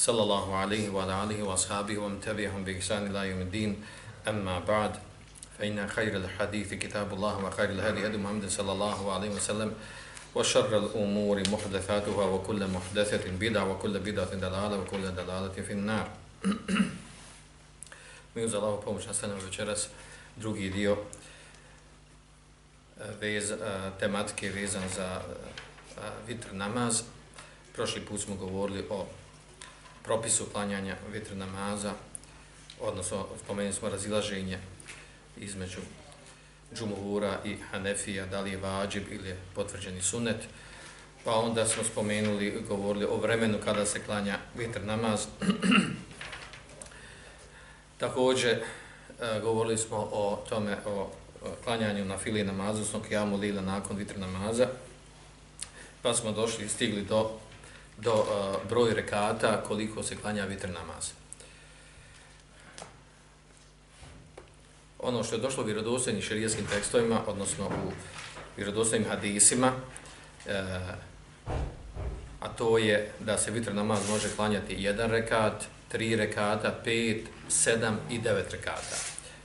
صلى الله عليه وعلى آله وأصحابه ومن تبعهم بإحسان إلى يوم الدين أما بعد فإن خير الحديث كتاب الله وخير الهدي هدي محمد صلى الله عليه وسلم وشر الأمور محدثاتها وكل محدثة بدعة وكل بدعة دلالة وكل دلالة في النار Mi uz Allaho pomoć nastavljamo večeras drugi dio eh, vez, eh, tematike vezan za eh, vitr namaz. Prošli put smo govorili o propisu klanjanja vitr namaza, odnosno spomenuli smo razilaženje između džumuhura i hanefija, da li je vađib ili je potvrđeni sunet. Pa onda smo spomenuli, govorili o vremenu kada se klanja vitr namaz. Također, e, govorili smo o tome, o klanjanju na fili namazu, odnosno kijamu lila nakon vitr namaza. Pa smo došli, i stigli do, do uh, broj rekata koliko se klanja vitr namaz. Ono što je došlo u vjerodostojnim širijskim tekstovima, odnosno u vjerodostojnim hadisima, uh, a to je da se vitr namaz može klanjati jedan rekat, tri rekata, pet, sedam i devet rekata.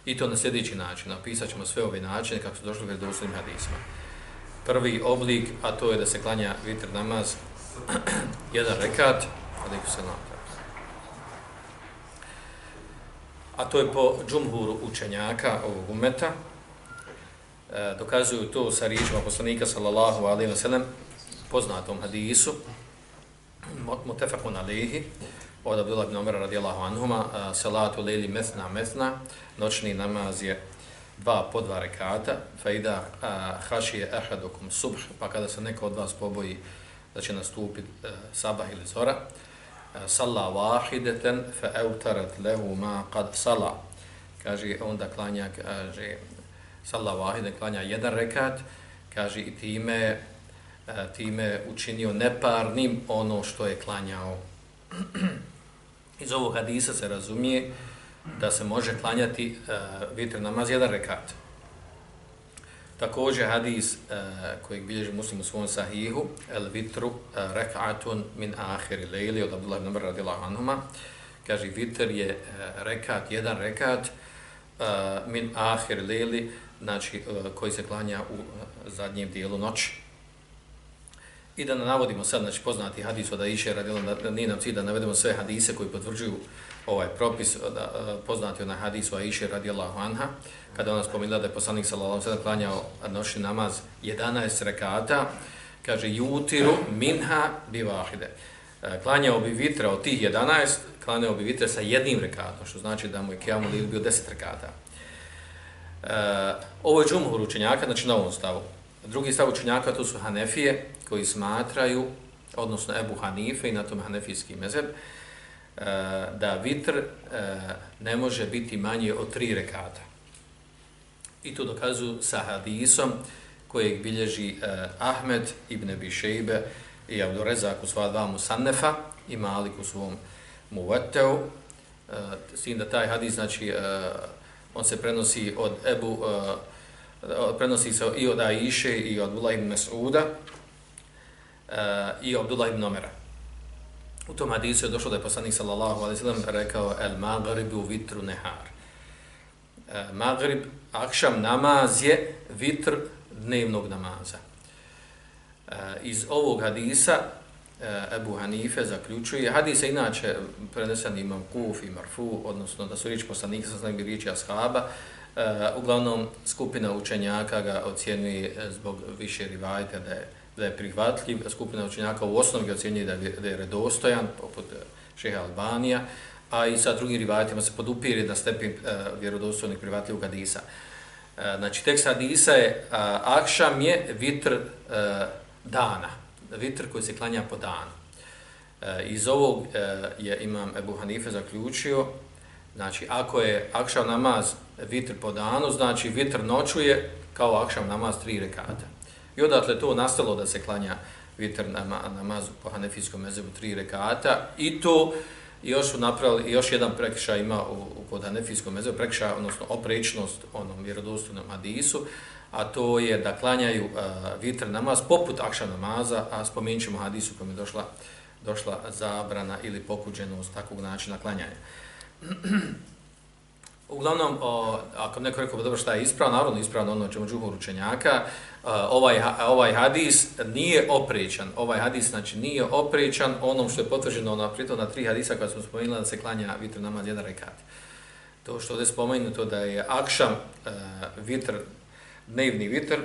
I to na sljedeći način. Napisat ćemo sve ove načine kako su došli u vjerodostojnim hadisima. Prvi oblik, a to je da se klanja vitr namaz jedan rekat, ali se nam a to je po džumhuru učenjaka ovog umeta, e, dokazuju to sa riječima poslanika sallallahu alaihi wa sallam, poznatom hadisu, mutefakun alihi, od Abdullah ibn Umar radijallahu anhuma, salatu lejli mesna mesna, noćni namaz je dva po dva rekata, fa ida hašije ahadukum subh, pa kada se neko od vas poboji da će nastupiti e, sabah ili zora, e, salla wahidatan fa awtarat lahu ma kad salla. Kaže onda klanja kaže salla wahide klanja jedan rekat. Kaže i time e, time učinio neparnim ono što je klanjao. Iz ovog hadisa se razumije da se može klanjati e, vitr namaz jedan rekat. Također hadis uh, kojeg bilježi muslim u svom sahihu, el vitru uh, rek'atun min ahiri lejli od Abdullah ibn radila anhuma, kaže vitr je uh, rekat, jedan rekat uh, min ahiri lejli, znači uh, koji se klanja u uh, zadnjem dijelu noći. I da navodimo sad, znači poznati hadis od Aisha radila, da nije nam cilj da navedemo sve hadise koji potvrđuju ovaj propis, eh, da, eh, poznati onaj hadis od Aisha radijallahu anha, kada ona spomenula da je poslanik sallallahu alejhi ve sellem klanjao noćni namaz 11 rekata, kaže yutiru minha bi wahide. Eh, klanjao bi vitra od tih 11, klanjao bi vitra sa jednim rekatom, što znači da mu je kıyamul lil bio 10 rekata. E, ovo je džumhur učenjaka, znači na ovom stavu. Drugi stav učenjaka to su Hanefije, koji smatraju, odnosno Ebu Hanife i na tom Hanefijski mezeb, Eh, da vitr eh, ne može biti manje od tri rekata. I to dokazuju sa hadisom kojeg bilježi eh, Ahmed ibn Bišejbe i Abdurezak u sva dva Musannefa i Malik u svom Muveteu. S tim da taj hadis, znači, on se prenosi od Ebu, prenosi se i od Aiše i od Abdullah ibn Mas'uda i Abdullah ibn Omera. U tom hadisu je došlo da je poslanik sallallahu alaihi sallam rekao el magribu vitru nehar. E, uh, Magrib akšam namaz je vitr dnevnog namaza. E, iz ovog hadisa e, Ebu Hanife zaključuje, hadis je inače prenesen imam kuf i marfu, odnosno da su riječi poslanika sa znakbi riječi ashaba, e, uglavnom skupina učenjaka ga ocjenuje zbog više rivajta da je, da je prihvatljiv, skupina učenjaka u osnovi ocjenjuje da je, da je redostojan, poput e, šeha Albanija, a i sa drugim rivajatima se podupire na stepen e, uh, vjerodostojnih prihvatljivog hadisa. Uh, znači, tekst hadisa je uh, akšam je vitr uh, dana, vitr koji se klanja po danu. Uh, iz ovog uh, je imam Ebu Hanife zaključio Znači, ako je Akšam namaz vitr po danu, znači vitr noćuje kao Akšam namaz tri rekata. I odatle to nastalo da se klanja vitr namazu po hanefijskom mezebu tri rekata. I to još su napravili, još jedan prekršaj ima u, u kod hanefijskom mezebu, prekršaj, odnosno oprečnost onom vjerodostojnom hadisu, a to je da klanjaju uh, vitr namaz poput akša namaza, a spomenut ćemo hadisu kojom je došla, došla zabrana ili pokuđenost takvog načina klanjanja. Uglavnom, o, ako neko rekao, dobro šta je ispravno, naravno ispravno ono čemu džuhur učenjaka, e, ovaj, ovaj hadis nije oprećan. Ovaj hadis znači nije oprećan onom što je potvrđeno na pritom na tri hadisa koja smo spomenuli da se klanja vitr namaz jedan rekat. To što ovdje spomenuto da je akšam uh, vitr, dnevni vitr,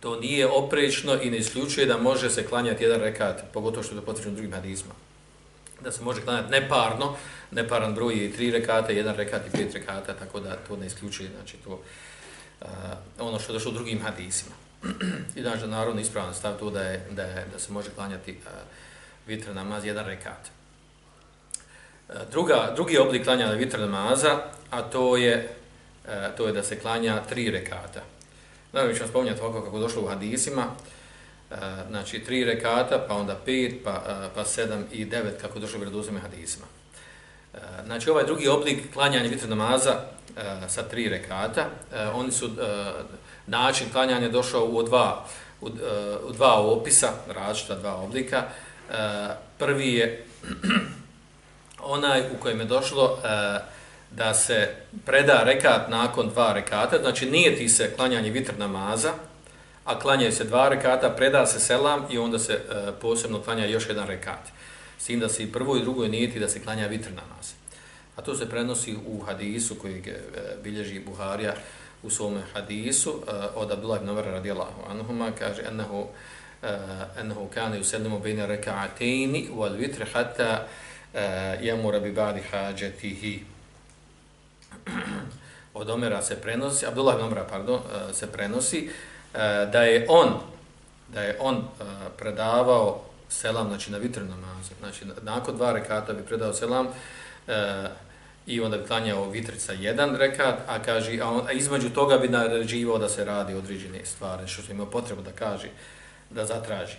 to nije oprečno i ne isključuje da može se klanjati jedan rekat, pogotovo što je potvrđeno drugim hadisma da se može klanjati neparno, neparan broj je tri rekata, jedan rekat i pet rekata, tako da to ne isključuje, znači to uh, ono što je došlo u drugim hadisima. I znači je narodno ispravno stav to da, je, da, je, da se može klanjati uh, vitr namaz, jedan rekat. Uh, druga, drugi oblik klanjanja vitr namaza, a to je, uh, to je da se klanja tri rekata. Naravno, ćemo spominjati ovako kako je došlo u hadisima, E, znači tri rekata, pa onda pet, pa, e, pa sedam i devet, kako došlo u redozime hadisma. E, znači ovaj drugi oblik klanjanja vitr namaza sa tri rekata, oni su, način klanjanja došao u dva, u, u dva opisa, različita dva oblika. Prvi je onaj u kojem je došlo da se preda rekat nakon dva rekata, znači nije ti se klanjanje vitr namaza, a klanjaju se dva rekata, preda se selam i onda se e, posebno klanja još jedan rekat. S tim da se i prvo i drugo nijeti da se klanja vitr namaz. A to se prenosi u hadisu koji e, bilježi Buharija u svom hadisu e, od Abdullah ibn Umar radijallahu anhuma kaže ennehu e, ennehu kane yusallimu bejne rak'atayn wal vitr hatta e, yamura bi ba'di hađetihi od Omera se prenosi Abdullah ibn Umar pardon e, se prenosi Eh, da je on da je on eh, predavao selam znači na vitr namazu. Znači nakon dva rekata bi predao selam eh, i onda bi klanjao vitrica jedan rekat a kaže a, on, a između toga bi naređivao da se radi određene stvari što se ima potrebu da kaže da zatraži.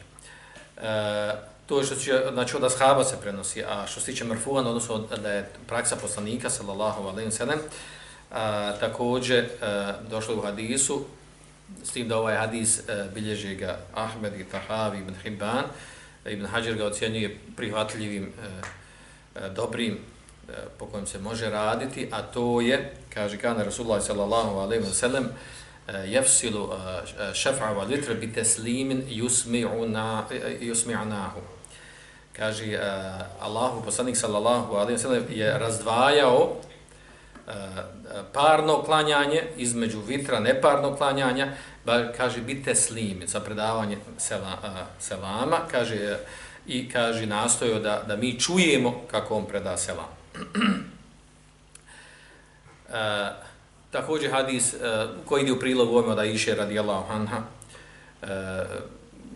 To je što će, znači od ashaba se prenosi a što se tiče marfuan odnosno da je praksa poslanika sallallahu alejhi ve sellem također a, došlo u hadisu s tim da ovaj hadis e, bilježi ga Ahmed i Tahavi ibn Hibban, e, ibn Hajar ga ocjenjuje prihvatljivim, e, e, dobrim, e, po kojem se može raditi, a to je, kaže kana Rasulullah sallallahu alaihi wa sallam, e, jefsilu e, šefa wa litra bi teslimin yusmi'unahu. Kaže, Allahu poslanik sallallahu alaihi wa sallam je razdvajao Eh, parno klanjanje između vitra neparno klanjanja ba kaže bite slimi za predavanje sela, eh, selama kaže i kaže nastojo da da mi čujemo kako on preda selam. E, također hadis e, koji ide u prilog ovome da iše radijallahu anha e,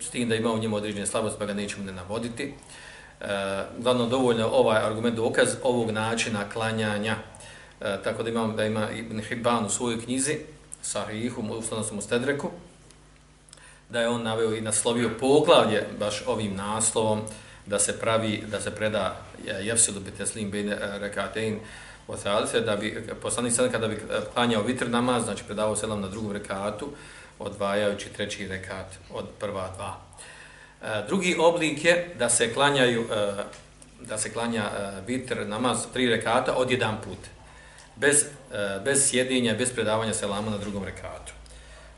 s tim da ima u njemu određene slabosti pa ga nećemo ne navoditi. E, glavno dovoljno ovaj argument dokaz ovog načina klanjanja E, tako da imam da ima Ibn Hibban u svojoj knjizi Sahihu, u ustanosom Stedreku, da je on naveo i naslovio poglavlje baš ovim naslovom da se pravi, da se preda e, Jefsilu Beteslim bin e, rekatein othalice, da bi poslanik sada kada bi e, klanjao vitr namaz, znači predavao selam na drugom rekatu, odvajajući treći rekat od prva dva. E, drugi oblik je da se klanjaju e, da se klanja vitr namaz tri rekata od jedan puta bez, e, bez sjedinja, bez predavanja selama na drugom rekatu.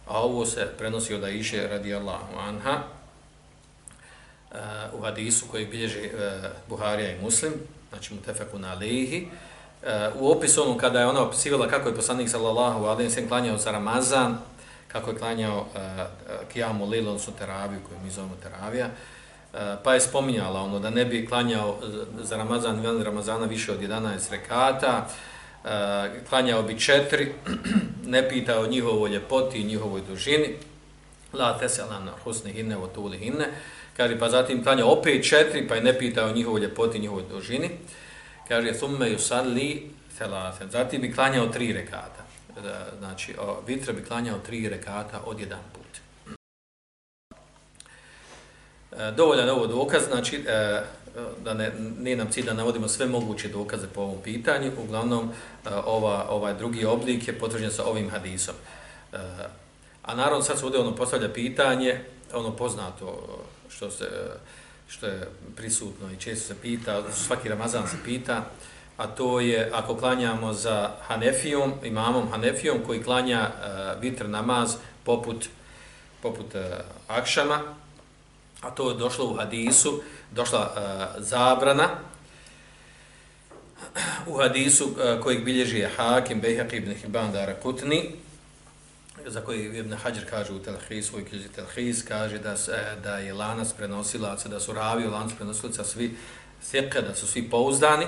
A ovo se prenosi od Aisha radijallahu anha e, u hadisu koji bilježi e, Buharija i Muslim, znači Mutefeku na alihi, u opisu onom kada je ona opisivala kako je poslanik sallallahu alaihi sallam klanjao za Ramazan, kako je klanjao kijamu lilu, odnosno teraviju, koju mi zovemo teravija, pa je spominjala ono da ne bi klanjao za Ramazan, van Ramazana više od 11 rekata, uh, Eh, klanjao bi četiri, ne pitao njihovoj ljepoti i njihovoj dužini, la teselan husni hinne o tuli hinne, kaže, pa zatim klanjao opet četiri, pa je ne pitao njihovoj ljepoti i njihovoj dužini, kaže, thumme yusalli telaten. Zatim bi klanjao tri rekata. Eh, znači, vitra bi klanjao tri rekata od jedan put. Eh, dovoljan ovo dokaz, znači, Eh, da ne, nije nam cilj da navodimo sve moguće dokaze po ovom pitanju, uglavnom eh, ova, ovaj drugi oblik je potvrđen sa ovim hadisom. Eh, a naravno sad se ovdje ono postavlja pitanje, ono poznato što se što je prisutno i često se pita, svaki Ramazan se pita, a to je ako klanjamo za Hanefijom, imamom Hanefijom koji klanja vitr namaz poput, poput Akšama, a to je došlo u hadisu, došla uh, zabrana u hadisu uh, kojeg bilježi je Hakim, Bejhaq ibn Hibban Dara Kutni, za koji Ibn Hajar kaže u Telhis, svoj knjizi Telhis, kaže da, da je lanac prenosilaca, da su ravi u lanac prenosilaca svi sjeka, da su svi pouzdani.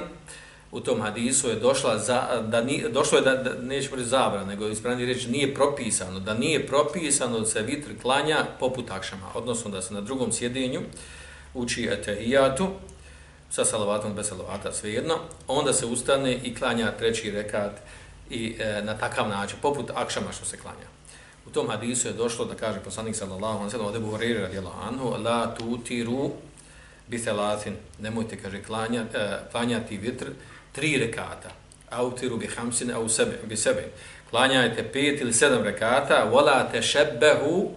U tom hadisu je došla za, da ni, došlo je da, da neće biti zabran, nego ispravni reći nije propisano, da nije propisano da se vitr klanja poput akšama, odnosno da se na drugom sjedinju uči etehijatu, sa salavatom, bez salavata, svejedno, onda se ustane i klanja treći rekat i e, na takav način, poput akšama što se klanja. U tom hadisu je došlo da kaže poslanik sallallahu alejhi ve sellem Abu Hurajra radijallahu anhu la tutiru bi thalathin nemojte kaže klanja e, klanjati vitr tri rekata. Autiru bi khamsin au sebe, bi sebe. Klanjajte pet ili sedam rekata. Wala tashabbahu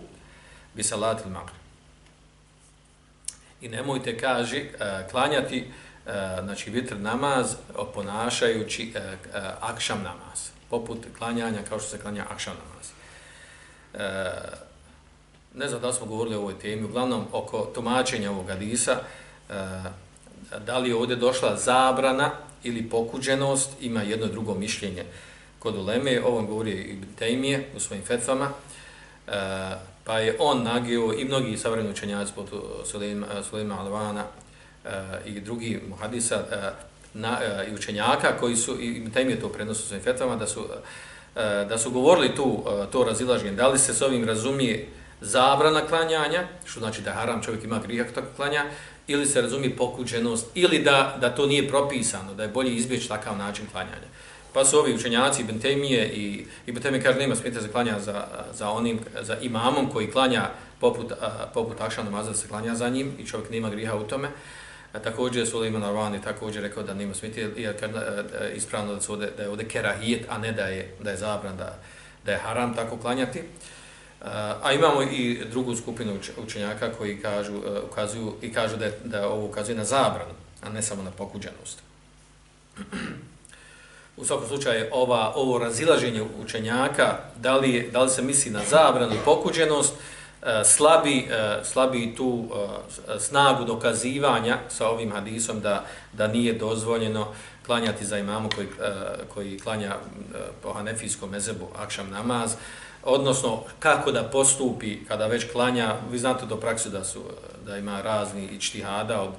bi salatil maghrib i nemojte kaže eh, klanjati eh, znači vitr namaz oponašajući eh, akšam namaz poput klanjanja kao što se klanja akšam namaz. Ne znam da smo govorili o ovoj temi, uglavnom oko tumačenja ovog hadisa, da li je ovdje došla zabrana ili pokuđenost, ima jedno drugo mišljenje kod Uleme, ovon govori i Tejmije u svojim fetvama, e, pa je on nagio i mnogi savremeni učenjaci pod eh, Sulejma Alvana eh, i drugi muhadisa eh, na, i učenjaka koji su, i tem je to prenosu svojim fetvama, da su E, da su govorili tu e, to razilaženje, da li se s ovim razumije zabrana klanjanja, što znači da haram čovjek ima grijah tako klanja, ili se razumije pokuđenost, ili da, da to nije propisano, da je bolje izbjeći takav način klanjanja. Pa su ovi učenjaci Ibn Temije i Ibn Temije kaže nema smjeta za klanja za, za onim, za imamom koji klanja poput, poput akša namaza da se klanja za njim i čovjek nema griha u tome. A također Suleiman Arvani također rekao da nema smiti, jer kad, ispravno da, su ovde, da je ovdje kerahijet, a ne da je, da je zabran, da, da je haram tako klanjati. A imamo i drugu skupinu učenjaka koji kažu, ukazuju i kažu da, je, da ovo ukazuje na zabranu, a ne samo na pokuđenost. U svakom slučaju, ova, ovo razilaženje učenjaka, da li, da li se misli na zabranu pokuđenost, e, slabi, e, slabi tu e, snagu dokazivanja sa ovim hadisom da, da nije dozvoljeno klanjati za imamu koji, koji klanja po hanefijskom mezebu akšam namaz, odnosno kako da postupi kada već klanja, vi znate do praksu da su da ima razni ičtihada od,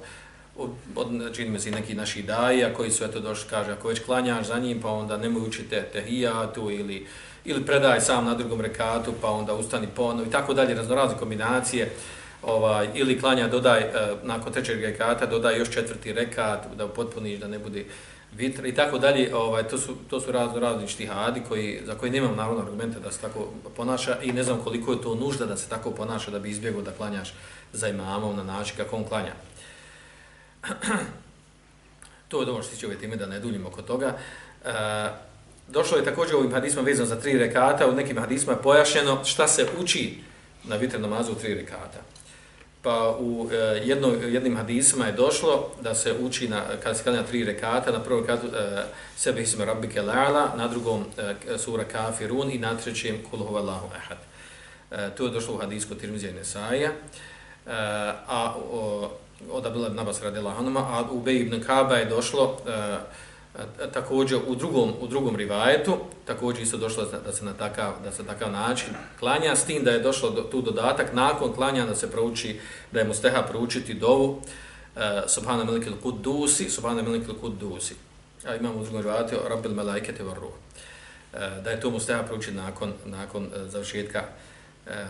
od, od čini mi se neki naši daja koji su eto došli, kaže ako već klanjaš za njim pa onda nemoj učite tehijatu ili ili predaj sam na drugom rekatu, pa onda ustani ponov i tako dalje, raznorazne kombinacije, ovaj, ili klanja, dodaj, e, nakon trećeg rekata, dodaj još četvrti rekat, da potpuniš, da ne bude vitr i tako dalje, ovaj, to su, to su razno razni štihadi koji, za koji nemam naravno argumente da se tako ponaša i ne znam koliko je to nužda da se tako ponaša da bi izbjegao da klanjaš za imamom na način kako on klanja to je dobro što će ove teme, da ne duljimo oko toga. E, došlo je također ovim hadismom vezano za tri rekata, u nekim hadisma je pojašeno šta se uči na vitr namazu u tri rekata. Pa u e, jedno, jednim hadisima je došlo da se uči na, kada se kada tri rekata, na prvom rekatu e, sebe isme rabbike la'ala, na drugom e, sura kafirun i na trećem kulhova lahu Allahu ehad. E, to je došlo u hadisku Tirmizija i Nesaja. E, a o, od Abdullah ibn Abbas radila Hanuma, a u Bej ibn Kaba je došlo e, e, također u drugom u drugom rivajetu također isto došlo da se na takav da se takav način klanja s tim da je došlo do, tu dodatak nakon klanja da se prouči da je musteha proučiti dovu e, subhana malikil kudusi subhana malikil kudusi a imamo u drugom rivajetu rabbil malaikati Varruh. ruh e, da je to musteha proučiti nakon nakon e, završetka e,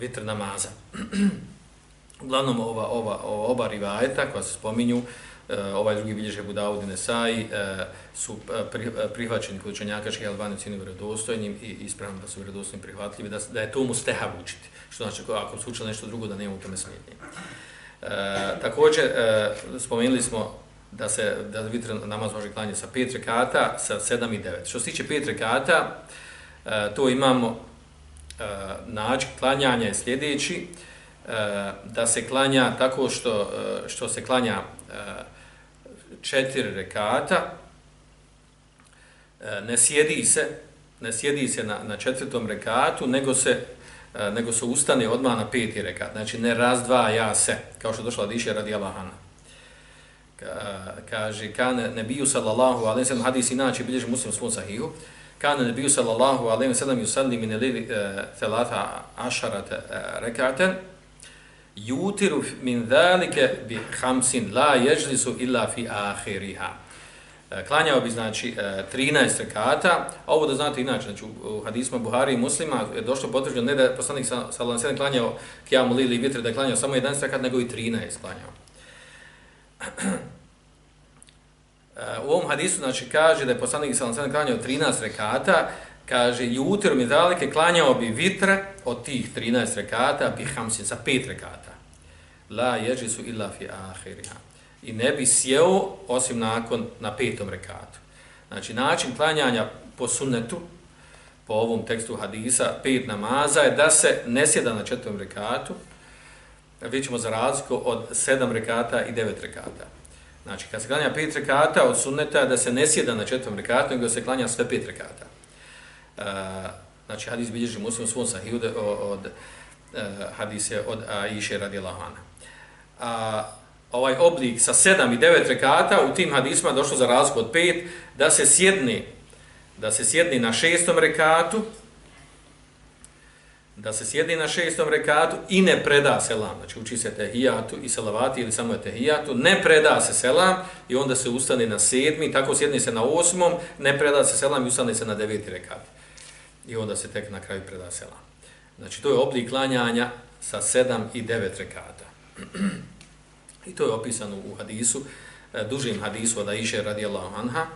vitr namaza uglavnom ova ova ova oba rivajeta koja se spominju e, ovaj drugi bilježe Budaudi Nesai, e, su e, prihvaćeni kod učenjaka Šeha Albani cijeni vjerodostojnim i ispravno da su vjerodostojni prihvatljivi, da, da je to mu steha učiti. Što znači, ako su učili nešto drugo, da nema u tome smetnje. E, također, e, spomenuli smo da se da vitr namaz može klanjati sa pet rekata, sa sedam i devet. Što se tiče pet rekata, e, to imamo e, način klanjanja je sljedeći, e, Eh, da se klanja tako što, eh, što se klanja eh, četiri rekata, ne sjedi se, ne sjedi se na, na četvrtom rekatu, nego se nego se ustane odmah na peti rekat. Znači ne razdvaja se, kao što došla diše radi Allahana kaže ne nabiju sallallahu alejhi ve sellem hadis inače bilježi muslim svom sahihu ne nabiju sallallahu alejhi ve sellem yusalli min al-layli thalatha uh, rekaten, yutiru min zalika bi khamsin la yajlisu illa fi akhiriha. E, klanjao bi znači e, 13 rekata. Ovo da znate inače znači u hadisima Buhari i Muslima je došlo potvrđeno ne da poslanik sallallahu alejhi ve sellem klanjao kiamu lili vitr da klanjao samo 11 rekat nego i 13 klanjao. E, u ovom hadisu znači kaže da je poslanik sallallahu alejhi ve klanjao 13 rekata, kaže jutro mi dalike klanjao bi vitre od tih 13 rekata bi hamsin sa 5 rekata. La yajisu illa fi akhiriha. I ne bi sjeo osim nakon na petom rekatu. Znači način klanjanja po sunnetu po ovom tekstu hadisa pet namaza je da se ne sjeda na četvrtom rekatu. Vidjet ćemo za razliku od sedam rekata i devet rekata. Znači, kad se klanja pet rekata od sunneta, da se ne sjeda na četvrtom rekatu, nego se klanja sve pet rekata. E, znači, hadis bilježi muslim u svom sahiju od, od Eh, hadis hadise od Aisha radijallahu anha. A ovaj oblik sa 7 i 9 rekata u tim hadisma došlo za razliku od pet, da se sjedni, da se sjedni na šestom rekatu, da se sjedni na šestom rekatu i ne preda selam, znači uči se tehijatu i salavati ili samo je tehijatu, ne preda se selam i onda se ustane na sedmi, tako sjedni se na osmom, ne preda se selam i ustane se na deveti rekat. I onda se tek na kraju preda selam. Znači to je oblik klanjanja sa sedam i devet rekata. I to je opisano u hadisu, e, dužim hadisu od Aisha radijallahu anha,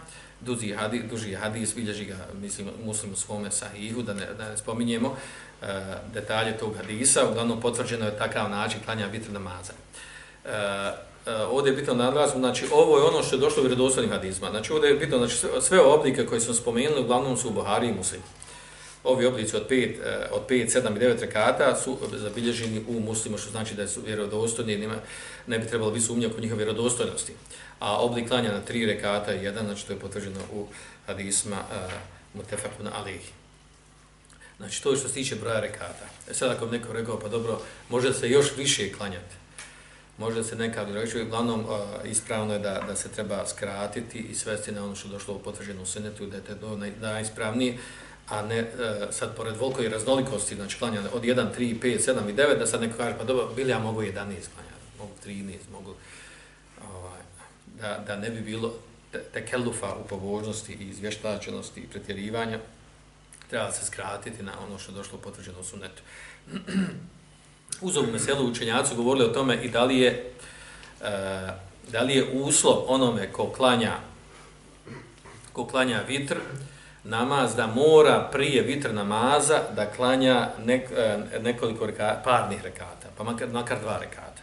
duži hadis, duži hadis, bilježi ga, mislim, muslim u svome sahihu, da ne, da ne spominjemo, uh, detalje tog hadisa, uglavnom potvrđeno je takav način klanja vitr namaza. Uh, uh, ovdje je bitno naglasno, znači ovo je ono što je došlo u vjerodostojnim hadizma. Znači ovdje je bitno, znači sve oblike koje smo spomenuli, uglavnom su u Buhari i muslim. Ovi oblici od 5, e, od 5, 7 i 9 rekata su zabilježeni u muslimu, što znači da su vjerodostojni, nema, ne bi trebalo biti sumnja oko njihove vjerodostojnosti. A oblik klanja na 3 rekata je jedan, znači to je potvrđeno u hadisma e, uh, mutefakuna alihi. Znači, to je što se tiče broja rekata. E sad ako bi neko rekao, pa dobro, može se još više klanjati. Može se neka reći, uglavnom uh, ispravno je da, da se treba skratiti i svesti na ono što je došlo u potvrđenu sunetu, da je to najispravnije, a ne e, sad pored volkoj raznolikosti, znači klanjanje od 1, 3, 5, 7 i 9, da sad neko kaže, pa dobro, bili ja mogu 11 klanjati, mogu 13, mogu, ovaj, da, da ne bi bilo tekelufa u pobožnosti i izvještačenosti i pretjerivanja, treba se skratiti na ono što je došlo potvrđeno u sunetu. Uz ovu meselu učenjacu govorili o tome i da li je, e, da li je uslov onome ko klanja, ko klanja vitr, namaz da mora prije vitr namaza da klanja nek, e, nekoliko reka, parnih rekata, pa makar, makar dva rekata.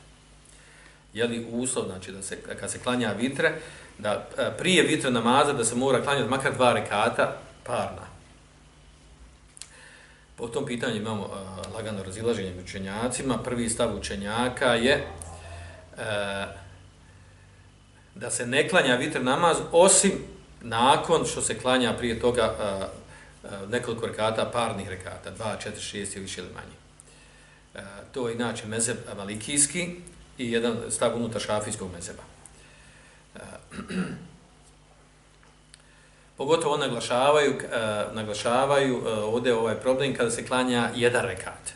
Je li uslov, znači da se, kad se klanja vitre, da e, prije vitr namaza da se mora klanjati makar dva rekata parna. Po tom pitanju imamo uh, lagano razilaženje učenjacima. Prvi stav učenjaka je uh, da se ne klanja vitr namaz osim nakon što se klanja prije toga a, a, nekoliko rekata, parnih rekata, 2, 4, 6 ili više ili manje. A, to je inače mezeb malikijski i jedan stav unutar šafijskog mezeba. Pogotovo naglašavaju, uh, naglašavaju uh, ovdje ovaj problem kada se klanja jedan rekat.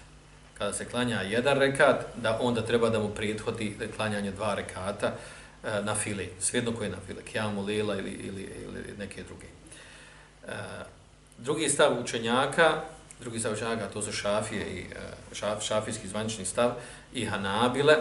Kada se klanja jedan rekat, da onda treba da mu prithodi klanjanje dva rekata na fili, svejedno koji na file, kjamu, lila ili, ili, ili neke druge. E, drugi stav učenjaka, drugi stav učenjaka, to su šafije i e, šaf, šafijski zvanični stav i hanabile,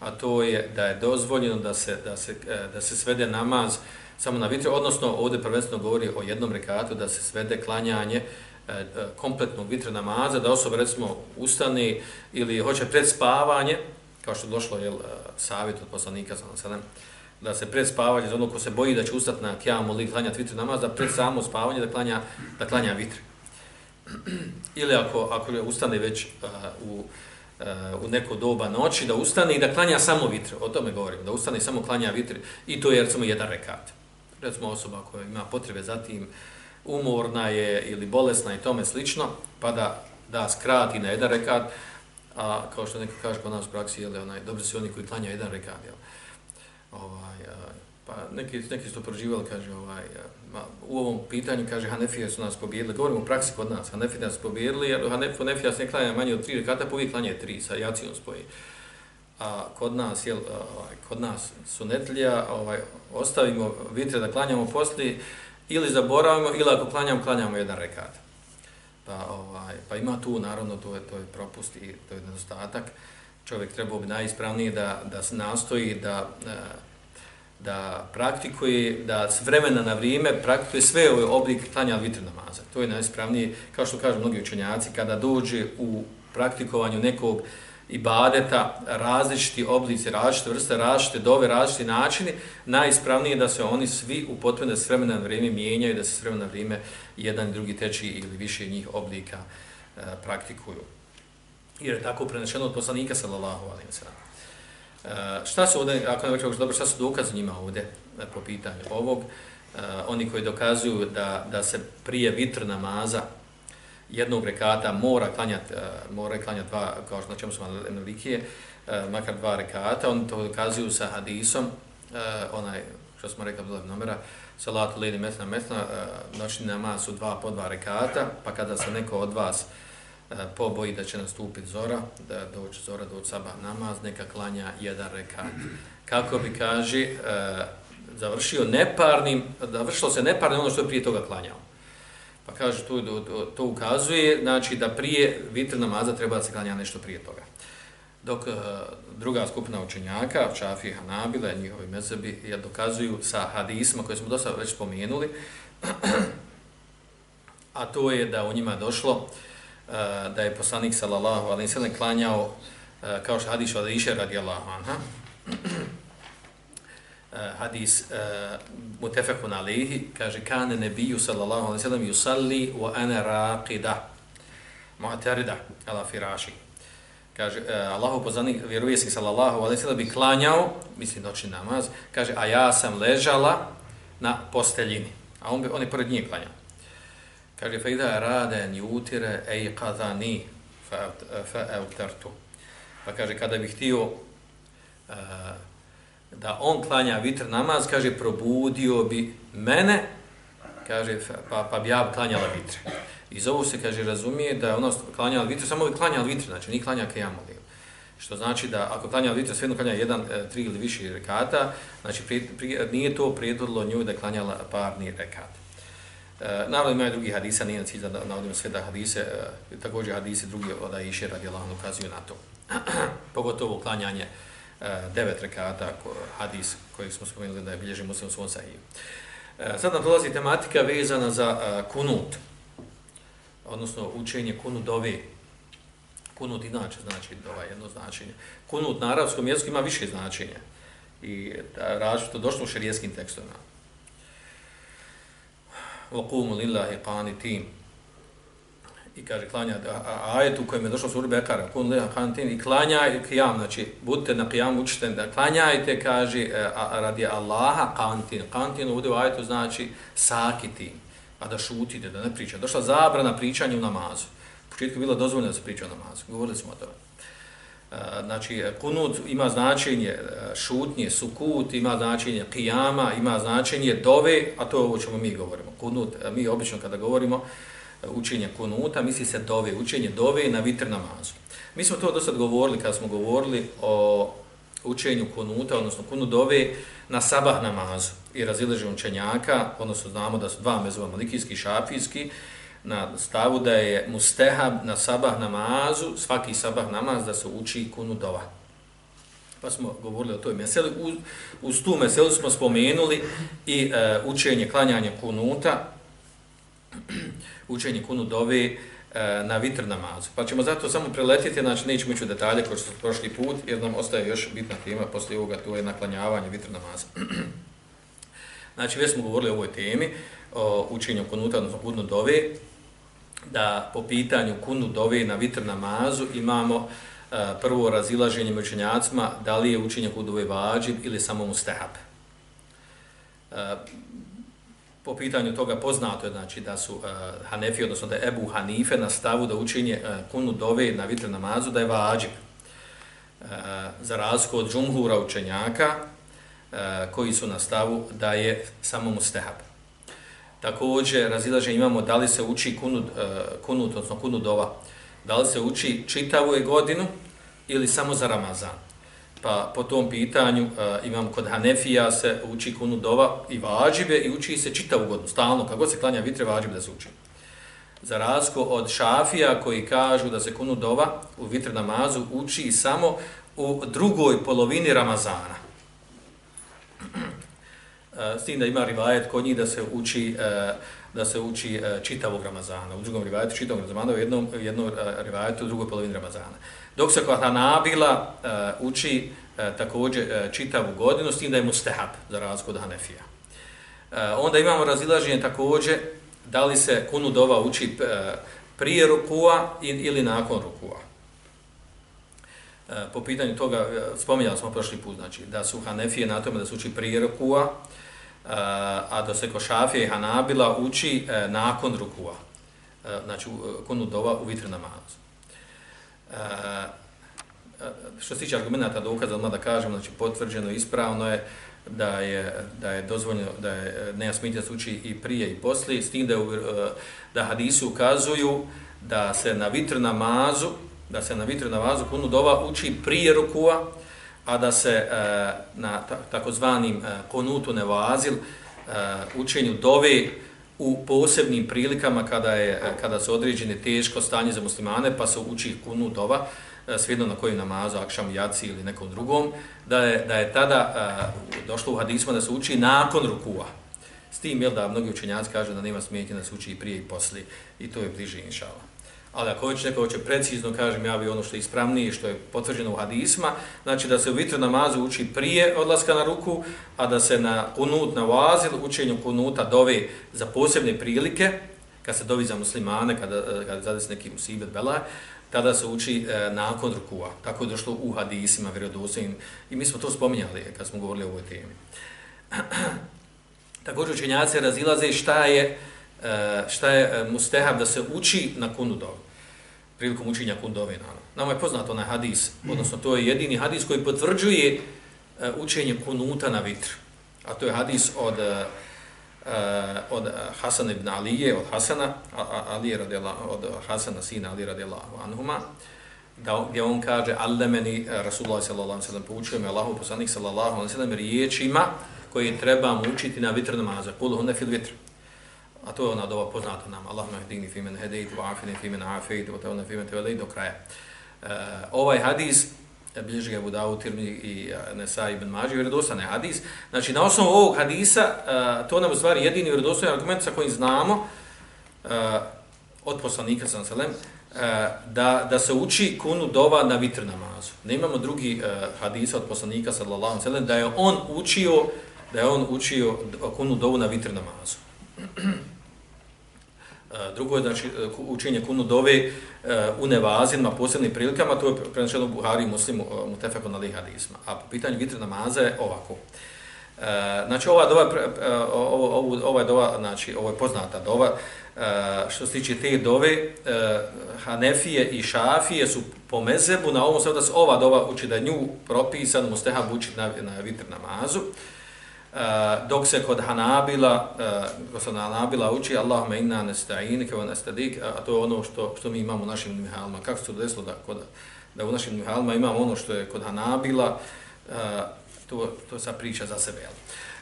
a to je da je dozvoljeno da se, da se, e, da se svede namaz samo na vitru, odnosno ovdje prvenstveno govori o jednom rekatu da se svede klanjanje e, kompletnog vitra namaza, da osoba recimo ustane ili hoće pred spavanje, kao što je došlo je e, savjet od poslanika sa naselem, da se pred spavanje, za ono ko se boji da će ustati na kjamu ili klanjati vitru namaz, da pred samo spavanje da klanja, da klanja vitru. ili ako, ako ustane već uh, u, uh, u neko doba noći, da ustane i da klanja samo vitru, o tome govorim, da ustane i samo klanja vitru i to je recimo jedan rekat. Recimo osoba koja ima potrebe za tim, umorna je ili bolesna i tome slično, pa da, da skrati na jedan rekat, a kao što neko kaže kod nas u praksi, jel, onaj, dobro su oni koji klanja jedan rekat, jel, ovaj, pa neki, neki su to proživali, kaže, ovaj, ma, u ovom pitanju, kaže, Hanefije su nas pobjedili, govorimo o praksi kod nas, Hanefije nas pobjedili, jer Hanef, Hanefija se ne klanja manje od tri rekata, pa uvijek klanja tri, sa jacijom spoji. A kod nas, jel, ovaj, kod nas su netlija, ovaj, ostavimo vitre da klanjamo posli, ili zaboravimo, ili ako klanjamo, klanjamo jedan rekat. Pa, ovaj, pa ima tu, naravno, to je, to je propust i to je nedostatak. Čovjek treba bi najispravniji da, da se nastoji, da, eh, da praktikuje, da s vremena na vrijeme praktikuje sve ove oblike klanja vitr namaza. To je najispravniji, kao što kažu mnogi učenjaci, kada dođe u praktikovanju nekog ibadeta, različiti oblici, različite vrste, različite dove, različiti načini, najispravnije je da se oni svi u potpuno s vremena na vrijeme mijenjaju, da se s vremena na vrijeme jedan i drugi teči ili više njih oblika e, praktikuju. Jer je tako prenešeno od poslanika, sallallahu alaihi wa sallam. E, šta su ovdje, ako ne već dobro, šta su dokaze njima ovdje e, po pitanju ovog? E, oni koji dokazuju da, da se prije vitr namaza, jednog rekata mora klanjati, uh, e, mora klanjati dva, kao što na čemu smo navikije, uh, e, makar dva rekata, oni to dokazuju sa hadisom, uh, onaj, što smo rekli, bilo numera, salatu lini metna metna, uh, noćni namaz su dva po dva rekata, pa kada se neko od vas uh, poboji da će nastupiti zora, da doći zora, doći sabah namaz, neka klanja jedan rekat. Kako bi kaže, uh, završio neparnim, završilo se neparnim ono što je prije toga klanjao. Pa kaže, to, to, to ukazuje, znači da prije vitr namaza treba da se klanja nešto prije toga. Dok eh, druga skupina učenjaka, Čafi i Hanabila, njihovi mezebi, je dokazuju sa hadisma koje smo dosta već spomenuli, a to je da u njima došlo eh, da je poslanik sallallahu alaihi sallam klanjao eh, kao što hadis od Iše radijallahu anha, Eh, hadis uh, mutefekun alihi, kaže, kane nebiju sallallahu alaihi sallam yusalli wa ana raqida, mu'atarida, ala firashi Kaže, uh, Allahu poznanik, vjerovjesnik sallallahu alaihi sallam bi klanjao, misli noćni namaz, kaže, a ja sam ležala na posteljini. A on, bi, on je pored njih klanjao. Kaže, fa ida rade njutire ej qadani fa eutartu. Pa kaže, kada bih htio uh, da on klanja vitr namaz, kaže, probudio bi mene, kaže, pa, pa bi ja klanjala vitre. Iz ovo se, kaže, razumije da je ono klanjala vitre, samo bi klanjala vitre, znači nije klanja kajamoliju. Što znači da ako klanja vitre, svejedno klanja jedan, e, tri ili više rekata, znači pri, pri, nije to prijedodilo nju da je klanjala parni rekat. E, naravno imaju drugi hadisa, nije na cilj da navodimo sve da hadise, e, također hadise drugi od Aisha radi ukazuju na to. Pogotovo klanjanje E, devet rekata hadis koji smo spomenuli da je bilježi muslim svom sahiju. E, sad nam dolazi tematika vezana za e, kunut, odnosno učenje kunut dove. Kunut inače znači dova jedno značenje. Kunut na arabskom jeziku ima više značenja i različito došlo u šerijskim tekstovima. وَقُومُ لِلَّهِ قَانِتِينَ i kaže klanja ajet u kojem je došlo sura Bekara kun leha kantin i klanja i znači budite na qiyam učite da klanjajte kaže e, a, radi Allaha kantin. Kantin u ajetu znači sakiti a da šutite da ne pričate došla zabrana pričanja u namazu. U početku bilo dozvoljeno da se priča o namazu. Govorili smo o tome. E, znači e, kunut ima značenje šutnje sukut ima značenje qiyama ima značenje dove a to je ovo čemu mi govorimo. Kunut mi obično kada govorimo učenje kunuta, misli se dove, učenje dove na vitr namazu. Mi smo to do sad govorili kada smo govorili o učenju kunuta, odnosno kunu dove na sabah namazu i razileže učenjaka, odnosno znamo da su dva mezova malikijski i šafijski, na stavu da je mustehab na sabah namazu, svaki sabah namaz da se uči kunu dova. Pa smo govorili o toj meseli. Uz, uz tu meselu smo spomenuli i e, učenje, klanjanje kunuta, učenje kunu dove na vitr namazu. Pa ćemo zato samo preletjeti, znači nećemo ići u detalje koji su prošli put, jer nam ostaje još bitna tema poslije ovoga, to je naklanjavanje vitr namaza. znači, već smo govorili o ovoj temi, o učenju kunuta, odnosno kunu dove, da po pitanju kunu dove na vitr namazu imamo a, prvo razilaženje među učenjacima da li je učenje kunu dove vađib ili samo mustahab. E, Po pitanju toga poznato je znači, da su uh, Hanefi, odnosno da je Ebu Hanife na stavu da učinje uh, kunu dove na vitr namazu da je vađib. Uh, za razliku od džumhura učenjaka uh, koji su na stavu da je samo mustehab. Također, razilaže imamo da li se uči kunut, uh, kunut odnosno kunudova, da li se uči čitavu godinu ili samo za Ramazan. Pa po tom pitanju a, imam kod Hanefija se uči kunu dova i vađibe i uči se čitavu godinu, stalno, kako se klanja vitre, vađibe da se uči. Za razliku od šafija koji kažu da se kunu dova u vitre namazu uči samo u drugoj polovini Ramazana. E, s tim da ima rivajet kod njih da se uči e, da se uči čitavog Ramazana. U drugom rivajetu čitavog Ramazana, u jednom, jednom rivajetu u drugoj polovini Ramazana. Dok se kod Hanabila e, uči e, također e, čitavu godinu, s tim da je mustehab za razliku od Hanefija. Onda imamo razilaženje također da li se kunu dova uči prije rukua ili nakon rukua. Po pitanju toga, spominjali smo prošli put, znači da su Hanefije na tome da se uči prije rukua, a da se košafija i Hanabila uči nakon rukua, znači konu dova u vitri namazu. Eh, eh, što se tiče argumenta dokaza, odmah da kažem, znači potvrđeno ispravno je da je, da je dozvoljeno, da je eh, nejasmitija se uči i prije i poslije, s tim da, u, da hadisi ukazuju da se na vitr namazu, da se na vitr namazu kunu dova uči prije rukua, a da se e, na takozvanim e, konutu nevazil e, učenju dove u posebnim prilikama kada je kada su određene teško stanje za muslimane pa se uči kunu dova e, svijedno na koju namazu akšam jaci ili nekom drugom da je, da je tada e, došlo u hadisma da se uči nakon rukua. S tim jel da mnogi učenjaci kažu da nema smijetnje da se uči i prije i poslije. I to je bliže inšala ali ako već neko hoće precizno, kažem, ja bi ono što je ispravnije, što je potvrđeno u hadisma, znači da se u vitru namazu uči prije odlaska na ruku, a da se na kunut, na vazil, učenju kunuta dove za posebne prilike, kad se dovi za muslimane, kada, e, kada zadesi neki musibet belaj, tada se uči e, nakon rukua. Tako je došlo u hadisima, vjerodostojnim, i mi smo to spominjali kad smo govorili o ovoj temi. Također učenjaci razilaze šta je, e, šta je e, mustehab da se uči na kunu prilikom učinja kundove. Nama je poznato onaj hadis, odnosno to je jedini hadis koji potvrđuje uh, učenje kunuta na vitr. A to je hadis od, uh, od Hasan ibn Alije, od Hasana, Ali radila, od Hasana sina Ali radijallahu anhuma, da, gdje on kaže Allemeni Rasulullah sallallahu alaihi sallam poučio me Allahu poslanik sallallahu alaihi sallam riječima koje trebamo učiti na vitr namaza. Kulu hunne fil vitr. A to je ona dova poznata nam. Allahumma hdini fi men hedejt, wa afini fi men afejt, wa tevna fi men tevelejt do kraja. Uh, ovaj hadis, e, bilježi ga Budavu, Tirmi i e, Nesa ibn Mađi, vjerodostan je hadis. Znači, na osnovu ovog hadisa, uh, to nam u stvari jedini vjerodostan argument sa kojim znamo uh, od poslanika, sam salem, da, da se uči kunu dova na vitr namazu. Ne imamo drugi uh, hadisa od poslanika, sallallahu sallam, da je on učio da je on učio kunu dovu na vitr namazu. Eh, drugo je znači, eh, učenje kunu dove eh, u nevazima, posebnim prilikama, to je prenešeno u Buhari i muslimu mu na hadisma. A po pitanju vitre namaza je ovako. Znači, ova dova, ovo, ova dova, znači, ovo je poznata dova, što se tiče te dove, Hanefije i Šafije su po mezebu na ovom sve da se ova dova uči da nju propisan, mustehab učiti na, na vitr namazu. Uh, Eh, dok se kod Hanabila, uh, kod se Hanabila uči Allahumma inna nesta'inike wa nestadik, a to je ono što, što mi imamo u našim mihalima. Kako se to desilo da, kod, da u našim mihalima imamo ono što je kod Hanabila, uh, to, to sa priča za sebe.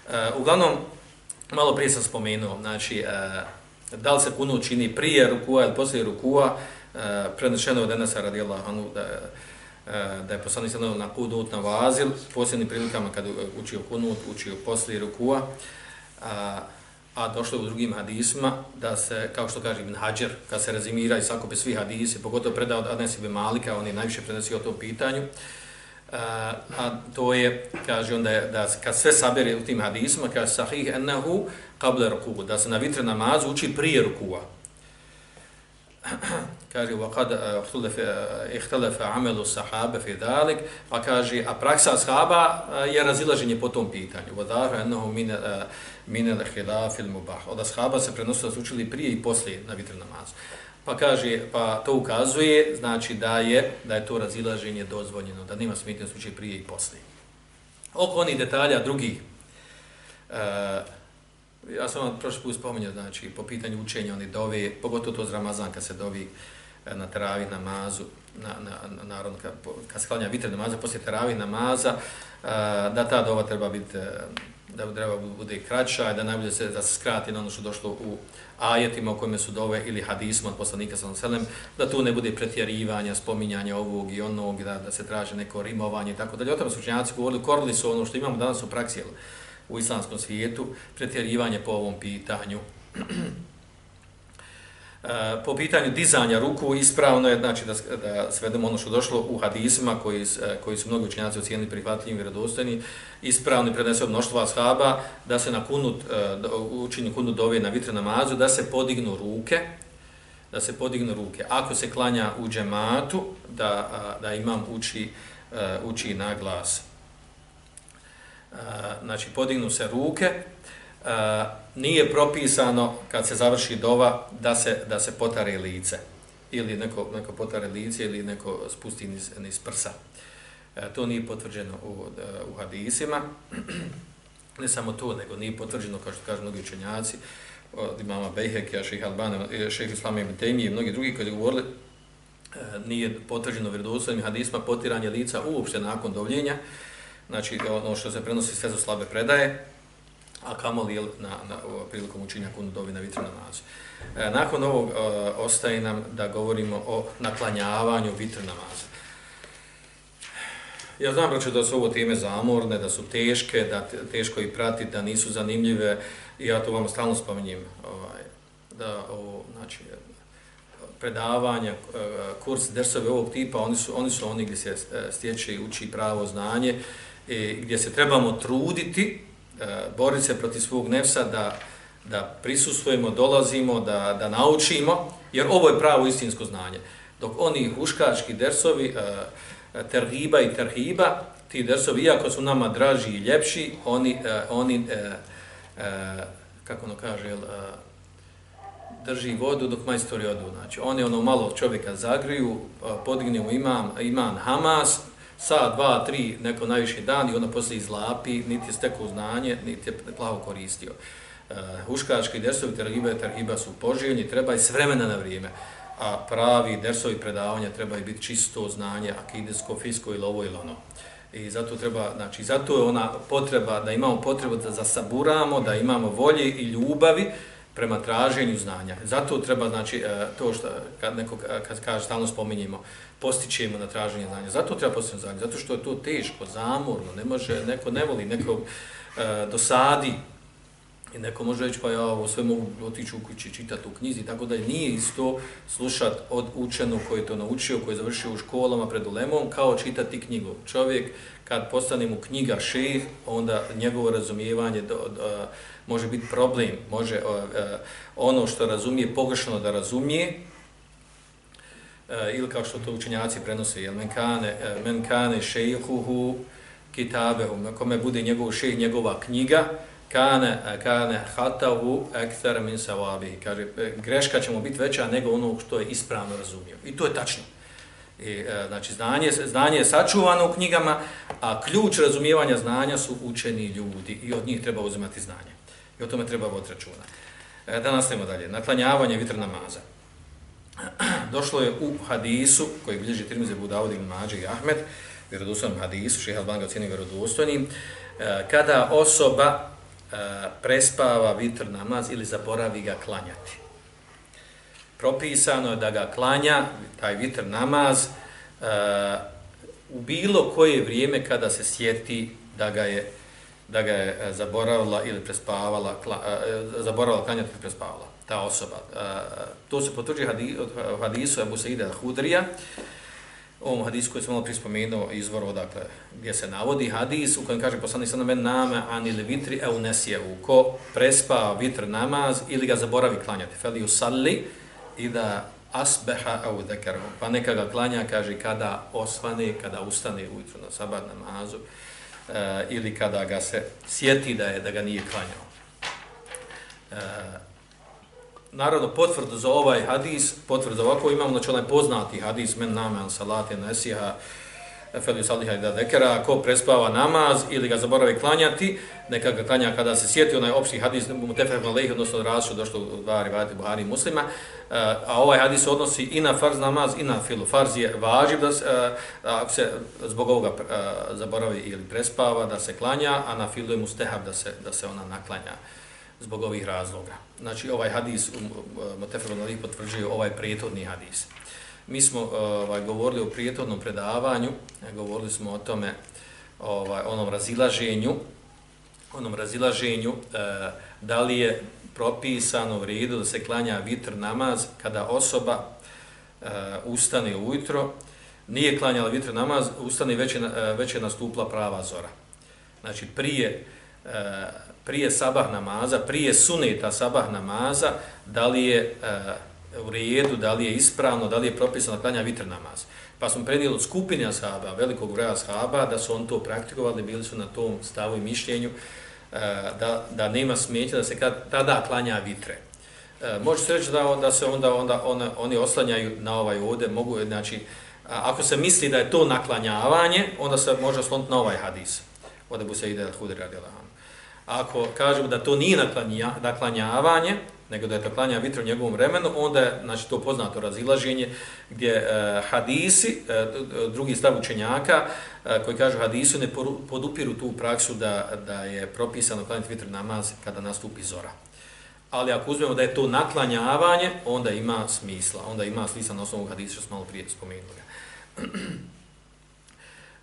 Uh, uglavnom, malo prije sam spomenuo, znači, uh, da li se kunut čini prije rukua ili poslije rukua, uh, prenešeno od Enesa radijallahu anhu da, uh, E, da je poslanik sallallahu na kudut na vazil, posljednim prilikama kad učio kunut, učio poslije rukua, a, a došlo u drugim hadisima da se, kao što kaže Ibn Hajar, kad se rezimira i sakope svi hadisi, pogotovo predao od Adnes Ibn Malika, on je najviše prenosio o tom pitanju, a, a to je, kaže onda, da kad sve sabere u tim hadisima, kaže sahih ennehu kable ruku, da se na vitre namazu uči prije rukua kaže وقد اختلف اختلف عمل sahaba fi ذلك pa kaže a praksa sahaba eh, je razilaženje po tom pitanju. Wa dhara annahu min eh, min al-khilaf al-mubah. Od ashaba se prenosilo da su učili prije i poslije na vitr namazu. Pa kaže pa to ukazuje znači da je da je to razilaženje dozvoljeno da nema smetnje da se prije i poslije. Oko onih detalja drugih uh, ja sam vam prošli put spominjao, znači, po pitanju učenja oni dove, pogotovo to z Ramazan kad se dovi e, na teravi namazu, na, na, na, kad, kad se klanja vitre namaza, poslije teravi namaza, e, da ta dova treba biti, e, da treba bude kraća, da najbolje se, da se skrati na ono što došlo u ajetima u kojima su dove ili hadisma od poslanika sa selem, da tu ne bude pretjerivanja, spominjanja ovog i onog, da, da se traže neko rimovanje i tako dalje. O tome su učenjaci govorili, korili su ono što imamo danas u praksi, jel? U islamskom svijetu, pretjerivanje po ovom pitanju. E, po pitanju dizanja ruku ispravno je znači da, da svedemo ono što došlo u hadisima koji, e, koji su mnogi učenjaci ocijenili prihvatljivim i vjerodostojni, ispravno je prednesao mnoštvo ashaba da se na kunut, e, učini kunut dove na vitre namazu, da se podignu ruke, da se podignu ruke. Ako se klanja u džematu, da, da imam uči, uči na glas Eh, znači podignu se ruke, eh, nije propisano kad se završi dova da se, da se potare lice ili neko, neko potare lice ili neko spusti niz, niz prsa. Eh, to nije potvrđeno u, u hadisima. Ne samo to, nego nije potvrđeno, kao što kažu mnogi učenjaci, od imama Bejhekija, šeha Albana, šeha Islama i Temije i mnogi drugi koji govorili, nije potvrđeno vjerodostojnim hadisma potiranje lica uopšte nakon dovljenja, znači ono što se prenosi sve za slabe predaje, a kamoli na, na, prilikom učinja kundovi na vitru namazu. E, nakon ovog e, ostaje nam da govorimo o naklanjavanju vitru namaza. Ja znam braću, da su ovo teme zamorne, da su teške, da teško i pratiti, da nisu zanimljive i ja to vam stalno spominjem. Ovaj, da ovo, znači, predavanja, e, kurs, dersove ovog tipa, oni su oni, su oni gdje se e, stječe i uči pravo znanje, e, gdje se trebamo truditi, e, boriti se protiv svog nefsa, da, da prisustvujemo, dolazimo, da, da naučimo, jer ovo je pravo istinsko znanje. Dok oni huškački dersovi, e, terhiba i terhiba, ti dersovi, iako su nama draži i ljepši, oni, e, oni e, e, kako ono kaže, e, drži vodu dok majstori odu. Znači, oni ono malo čovjeka zagriju, e, podigne imam, imam, iman Hamas, sa dva, tri, neko najviše dan i onda poslije izlapi, niti je stekao znanje, niti je plavo koristio. Uh, huškački dersovi tergiba i tergiba su poželjni, treba i s vremena na vrijeme, a pravi dersovi predavanja treba i biti čisto znanje, akidesko, fisko ili ovo ili ono. I zato treba, znači, zato je ona potreba da imamo potrebu da zasaburamo, da imamo volje i ljubavi prema traženju znanja. Zato treba, znači, e, to što, kad neko e, kad kaže, stalno spominjemo, postićemo na traženje znanja. Zato treba postići znanje, zato što je to teško, zamorno, ne može, neko ne voli, neko e, dosadi, i neko može reći, pa ja ovo sve mogu otići u kući, čitati u knjizi, tako da nije isto slušat od učenog koji je to naučio, koji je završio u školama pred ulemom, kao čitati knjigu. Čovjek, kad postane mu knjiga šeh, onda njegovo razumijevanje do, do, može biti problem, može o, ono što razumije pogrešno da razumije, ili kao što to učenjaci prenose, jel men kane, men kane šejhuhu kitabehu, kome bude njegov šejh, njegova knjiga, kane, e, kane hatahu ekser min savabi. Kaže, e, greška će mu biti veća nego ono što je ispravno razumio. I to je tačno. I, e, znači, znanje, znanje je sačuvano u knjigama, a ključ razumijevanja znanja su učeni ljudi i od njih treba uzimati znanje. I o tome treba voditi računa. E, da nastavimo dalje. Naklanjavanje vitra namaza. Došlo je u hadisu, koji bilježi Tirmize Budavod ibn Mađe i Ahmed, vjerodostojnom hadisu, šeha Alban ga cijeni vjerodostojnim, kada osoba E, prespava vitr namaz ili zaboravi ga klanjati. propisano je da ga klanja, taj vitr namaz, e, u bilo koje vrijeme kada se sjeti da ga je da ga je e, zaboravila ili prespavala, kla, zaboravila klanjati ili prespavala ta osoba. To se potvrđuje hadisu Abu Saida Hudrija, ovom hadisu koji sam malo prispomenuo izvor odakle gdje se navodi hadis u kojem kaže poslanik sada men nama anil vitri e unesjevu ko prespa vitr namaz ili ga zaboravi klanjati. Feli usalli i da asbeha au dekaru pa neka ga klanja kaže kada osvane kada ustane ujutru na sabad namazu e, ili kada ga se sjeti da je da ga nije klanjao. E, Naravno, potvrdu za ovaj hadis, potvrdu za ovako imamo, znači onaj poznati hadis, men namen salate nesiha, Feli Saliha i da dekera, ko prespava namaz ili ga zaboravi klanjati, neka ga klanja kada se sjeti onaj opšti hadis, mu tefek malih, odnosno različno došlo u dva rivajati Buhari i muslima, eh, a ovaj hadis odnosi i na farz namaz i na filu. Farz je važiv da se, eh, ako se zbog ovoga eh, zaboravi ili prespava, da se klanja, a na filu je mustehab da se, da se ona naklanja zbog ovih razloga. Znači, ovaj hadis, um, um, Motefer malih potvrđuje ovaj prijetodni hadis. Mi smo uh, ovaj, govorili o prijetodnom predavanju, e, govorili smo o tome, ovaj, onom razilaženju, onom razilaženju, eh, da li je propisano u redu da se klanja vitr namaz kada osoba eh, ustane ujutro, nije klanjala vitr namaz, ustane već je, e, već je nastupla prava zora. Znači, prije, eh, prije sabah namaza, prije suneta sabah namaza, da li je e, u redu, da li je ispravno, da li je propisano klanja vitr namaz. Pa smo predijeli od skupine ashaba, velikog broja ashaba, da su on to praktikovali, bili su na tom stavu i mišljenju, e, da, da nema smetnja da se kad, tada klanja vitre. E, može se reći da, da se onda, onda on, oni oslanjaju na ovaj ovde, mogu, znači, ako se misli da je to naklanjavanje, onda se može osloniti na ovaj hadis. Ode bu se ide od hudri radi Ako kažemo da to nije naklanjavanje, nego da je to klanja vitro u njegovom vremenu, onda je znači, to poznato razilaženje gdje uh, hadisi, uh, drugi stav učenjaka, uh, koji kažu hadisu ne podupiru tu praksu da, da je propisano klanjati vitro namaz kada nastupi zora. Ali ako uzmemo da je to naklanjavanje, onda ima smisla. Onda ima smisla na osnovu hadisa što smo malo prije spomenuli.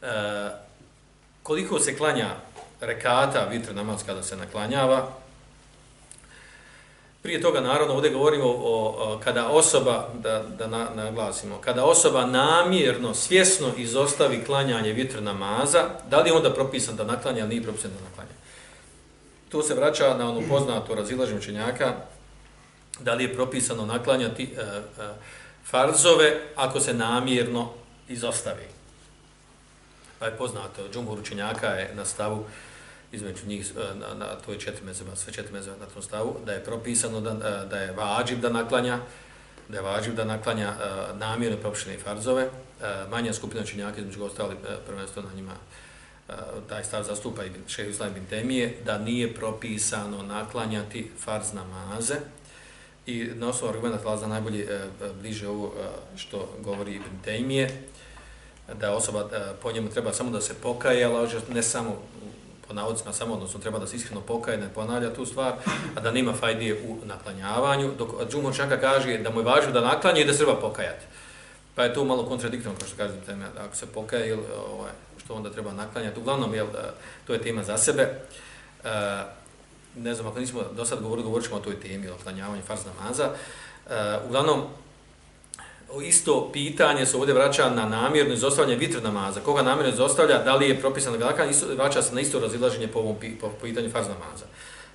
uh, koliko se klanja rekata vitr namaz kada se naklanjava, Prije toga, naravno, ovdje govorimo o, o kada osoba, da, da na, naglasimo, kada osoba namjerno, svjesno izostavi klanjanje vitr namaza, da li je onda propisan da naklanja, ali nije propisan da naklanja? Tu se vraća na ono poznato razilaženje učenjaka, da li je propisano naklanjati e, e, farzove ako se namjerno izostavi. Pa je poznato, džumhur učenjaka je na stavu između njih e, na, na to je četiri mezeba, sve četiri mezeba na tom stavu, da je propisano da, e, da je vađib da naklanja, da je vađib da naklanja e, uh, namjerne propišene farzove. Uh, manja skupina činjaka između ostali uh, prvenstveno na njima uh, taj stav zastupa i šehr Islam bin Temije, da nije propisano naklanjati farz namaze. I na osnovu argumenta tlaza najbolje uh, bliže ovo uh, što govori Ibn Temije, da osoba uh, po njemu treba samo da se pokaje, ali ne samo po navodicima samo, odnosno treba da se iskreno pokaje, ne ponavlja tu stvar, a da nema fajdije u naklanjavanju, dok Džumhur Čaka kaže da mu je važno da naklanje i da se treba pokajati. Pa je to malo kontradiktivno, kao što kaže tema, da ako se pokaje, ovaj, što onda treba naklanjati. Uglavnom, jel, to je tema za sebe. E, ne znam, ako nismo do sad govorili, govorit ćemo o toj temi, o naklanjavanju farz namaza. E, uglavnom, isto pitanje se ovdje vraća na namjerno izostavljanje vitr namaza. Koga namjerno izostavlja, da li je propisano galakan, isto, vraća se na isto razilaženje po ovom po pitanju farz namaza.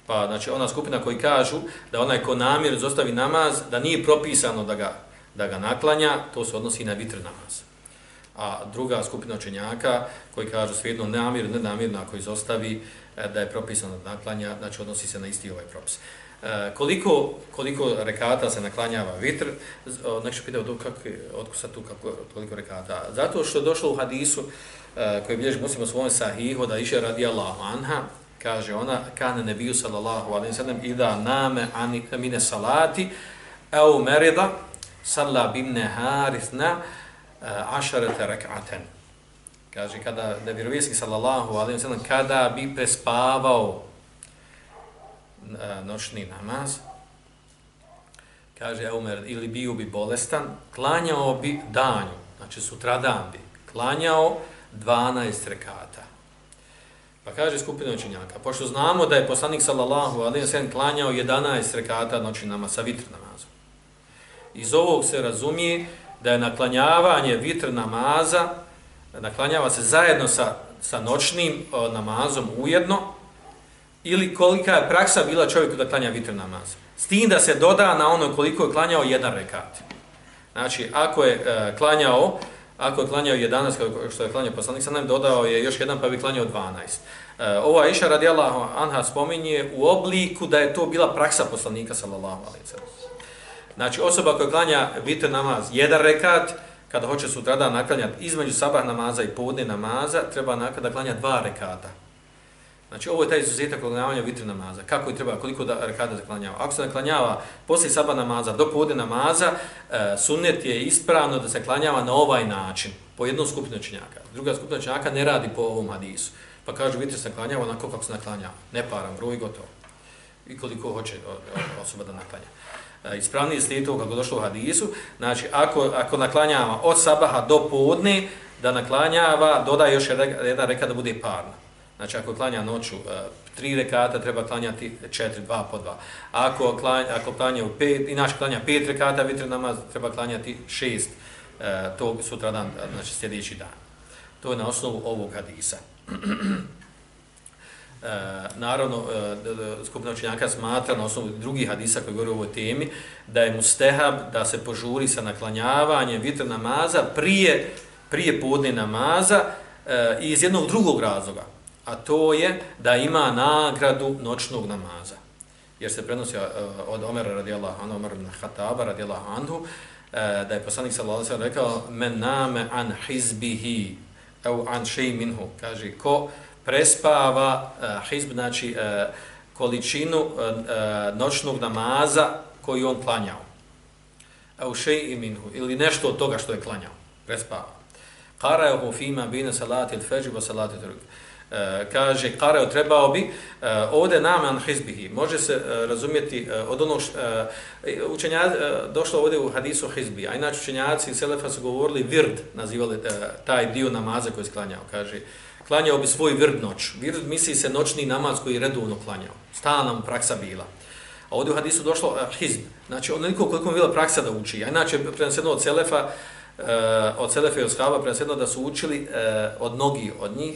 Pa, znači, ona skupina koji kažu da onaj ko namjerno izostavi namaz, da nije propisano da ga, da ga naklanja, to se odnosi na vitr namaz. A druga skupina učenjaka koji kažu svejedno namjerno, nenamjerno ako izostavi, e, da je propisano da naklanja, znači odnosi se na isti ovaj propis. E, koliko, koliko rekata se naklanjava vitr, nek se pitao kako, otko sad tu kako, koliko rekata. Zato što je došlo u hadisu e, koji bilježi muslim u svojom sahihu da iše radi Allahu anha, kaže ona, kane nebiju sallallahu alaihi sallam, ida name ani mine salati, au merida, salla bimne harisna, e, ašarete rekaten. Kaže, kada nevjerovijeski sallallahu alaihi sallam, kada bi prespavao E, noćni namaz, kaže Umer, ili bio bi bolestan, klanjao bi danju, znači sutradan bi, klanjao 12 rekata. Pa kaže skupina učenjaka, pošto znamo da je poslanik sallallahu alaihi sallam klanjao 11 rekata noći nama sa vitr namazom. Iz ovog se razumije da je naklanjavanje vitr namaza, naklanjava se zajedno sa, sa noćnim namazom ujedno, ili kolika je praksa bila čovjeku da klanja vitr namaz. S tim da se doda na ono koliko je klanjao jedan rekat. Znači, ako je e, klanjao, ako je klanjao 11, što je klanjao poslanik, sam nam dodao je još jedan pa bi klanjao 12. Uh, e, ova iša radijallahu anha spominje u obliku da je to bila praksa poslanika sallallahu alaihi sallam. Znači, osoba koja klanja vitr namaz, jedan rekat, kada hoće sutradan naklanjati između sabah namaza i podne namaza, treba nakada klanja dva rekata. Znači, ovo je taj izuzetak klanjavanja vitri namaza. Kako je treba, koliko da rekada zaklanjava. Ako se naklanjava poslije saba namaza do podne namaza, e, sunnet je ispravno da se klanjava na ovaj način, po jednom skupinu činjaka. Druga skupina činjaka ne radi po ovom hadisu. Pa kažu, vitri se naklanjava onako kako se naklanjava. Ne param, broj gotovo. I koliko hoće osoba da naklanja. E, ispravniji slijed to kako došlo u hadisu, znači ako, ako naklanjava od sabaha do podne, da naklanjava, doda još jedan reka da bude parna. Znači ako klanja noću uh, tri rekata, treba klanjati četiri, dva po dva. Ako klanja, ako klanja u pet, inače klanja pet rekata, vitr namaz, treba klanjati šest e, tog sutradan, e, znači sljedeći dan. To je na osnovu ovog hadisa. E, naravno, e, skupina učenjaka smatra na osnovu drugih hadisa koji govori o ovoj temi, da je mustehab da se požuri sa naklanjavanjem vitr namaza prije, prije podne namaza e, iz jednog drugog razloga, a to je da ima nagradu noćnog namaza. Jer se prenosi od Omera radijallahu anhu, Omer ibn Khattaba radijallahu anhu, e, da je poslanik sallallahu alejhi ve rekao men name an hizbihi au an shay minhu kaže ko prespava uh, hizb, znači uh, količinu uh, uh, noćnog namaza koji on klanjao. au shay minhu, ili nešto od toga što je klanjao, prespava. Karajahu fima bina salati al-fajr wa salati drug. Uh, kaže, kareo trebao bi, ovde ovdje naman hizbihi, može se e, razumjeti e, od onog, uh, učenja, došlo ovdje u hadisu hizbi, a inače učenjaci selefa su govorili vird, nazivali taj dio namaza koji je sklanjao, kaže, klanjao bi svoj vird noć. Vird misli se noćni namaz koji je redovno klanjao. Stala nam praksa bila. A ovdje u hadisu došlo uh, hizb. Znači, onoliko koliko mu bila praksa da uči. A inače, prenosjedno od Selefa, uh, od Selefa i od Skava, prenosjedno da su učili uh, od nogi od njih,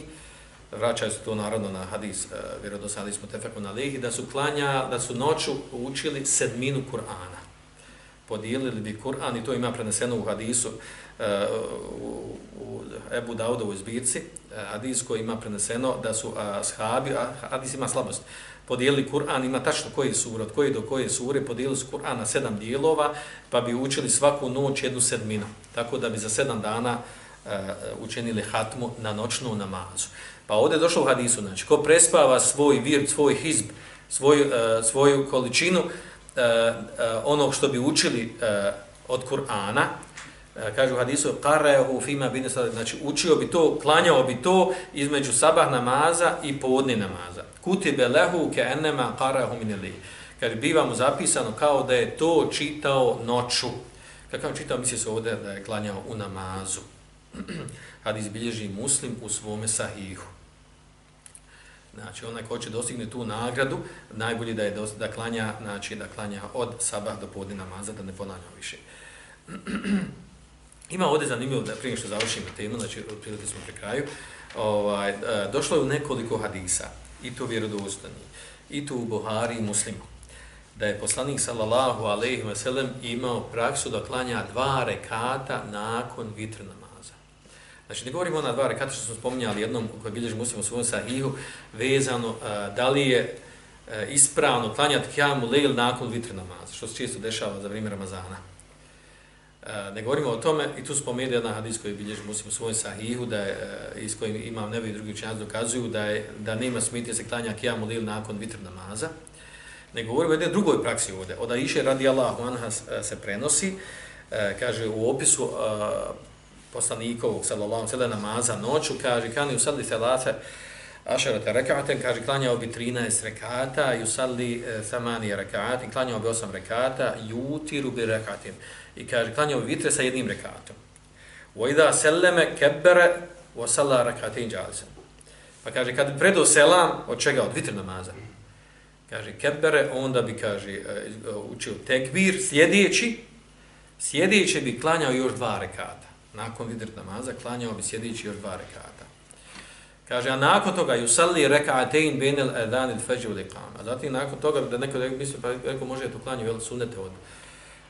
vraćaju se to narodno na hadis, e, uh, vjerodosan hadis Mutefekun na lihi, da su klanja, da su noću učili sedminu Kur'ana. Podijelili bi Kur'an i to ima preneseno u hadisu uh, u, u Ebu Daudovu zbirci, Eh, hadis koji ima preneseno da su e, ashabi, hadis ima slabost, podijelili Kur'an, ima tačno koji sura, od koje do koje sure, podijelili su Kur'an na sedam dijelova, pa bi učili svaku noć jednu sedminu. Tako da bi za sedam dana učinili hatmu na noćnu namazu. Pa ovdje je došlo u hadisu, znači, ko prespava svoj vir, svoj hizb, svoj, uh, e, svoju količinu uh, uh, onog što bi učili uh, od Kur'ana, E, kaže u hadisu qarehu fima bin znači učio bi to klanjao bi to između sabah namaza i podne namaza. Kutibe lehu ke enema qarehu min li kaže biva mu zapisano kao da je to čitao noću. Kakav čitao misli se ovdje da je klanjao u namazu. Hadis bilježi muslim u svome sahihu. Znači, onaj ko će dostigne tu nagradu, najbolje da je da klanja, znači da klanja od sabah do podne namaza, da ne ponavljamo više. Ima ovdje zanimljivo da prije što završimo temu, znači otprilike smo pri kraju, ovaj, e, došlo je u nekoliko hadisa, i to vjerodostani, i to u Buhari i Muslimu, da je poslanik sallallahu alaihi wa sallam imao praksu da klanja dva rekata nakon vitrna. Znači, ne govorimo ona dva rekata što smo spominjali jednom koji bilježi muslim u svom sahihu, vezano a, da li je a, ispravno klanjati kjamu lejl nakon vitr namaza, što se često dešava za vrijeme Ramazana. A, ne govorimo o tome, i tu spomenuo jedan hadis koji bilježi muslim u svom sahihu, da je, a, iz kojim imam nevi drugi učenjaci dokazuju da, je, da nema smitije se klanja kjamu lejl nakon vitr namaza. Ne govorimo o jednoj drugoj praksi ovdje. Od Aisha radi Allahu anha se prenosi, kaže u opisu poslanikovog sallallahu sallam namaza noću, kaže kani usalli salate selate rekate rekaten, kaže, klanjao bi 13 rekata, e, i usalli samani rekati, klanjao bi 8 rekata, jutiru bi rekatin. I kaže, klanjao bi vitre sa jednim rekatom. Wa idha sallama kabbara wa salla rak'atayn jalisan. Pa kaže kad predo selam od čega od vitre namaza. Kaže kebbere onda bi kaže e, e, učio tekbir sjedeći, sjedeći bi klanjao još dva rekata. Nakon vidr namaza klanjao bi sjedići još dva rekata. Kaže a nakon toga yusalli rak'atayn benel al-adhan al-fajr wal-iqama. Zatim nakon toga da neko misli pa rekao, može to klanjao, vel sunnete od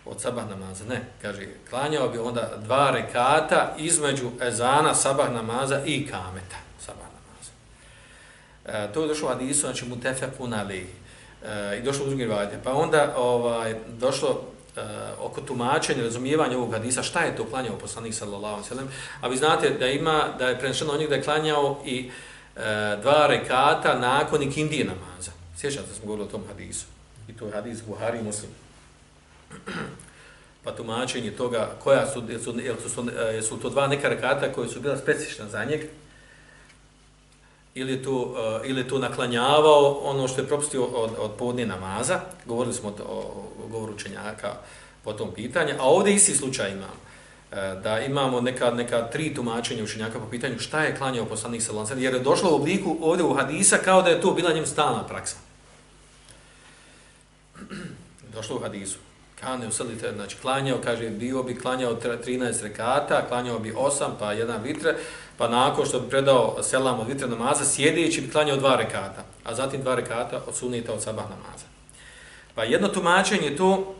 od sabah namaza. Ne, kaže, klanjao bi onda dva rekata između ezana sabah namaza i kameta sabah namaza. E, to je došlo u Adisu, znači mu tefekun ali e, i došlo u drugim vajde. Pa onda ovaj, došlo e, oko tumačenja, razumijevanja ovog hadisa, šta je to klanjao poslanik sallallahu alejhi ve sellem, a vi znate da ima, da je prenešeno od da je klanjao i e, dva rekata nakon ikindije namaza. Sjećate smo govorili o tom hadisu. I to je hadis Buhari i Muslim pa tumačenje toga koja su, su, su, su, su to dva neka rekata koje su bila specifična za njega, ili je to, eh, ili je to naklanjavao ono što je propustio od, od podne namaza, govorili smo o, o govoru učenjaka po tom pitanju, a ovdje isti slučaj imam, eh, da imamo neka, neka tri tumačenja učenjaka po pitanju šta je klanjao poslanik sa lancem, jer je došlo u obliku ovdje u hadisa kao da je to bila njem stalna praksa. došlo u hadisu. Kane uselite, znači klanjao, kaže, bio bi klanjao 13 rekata, klanjao bi 8, pa jedan vitre, pa nakon što bi predao selam od vitre namaza, sjedeći bi klanjao dva rekata, a zatim dva rekata od sunita od sabah namaza. Pa jedno tumačenje je to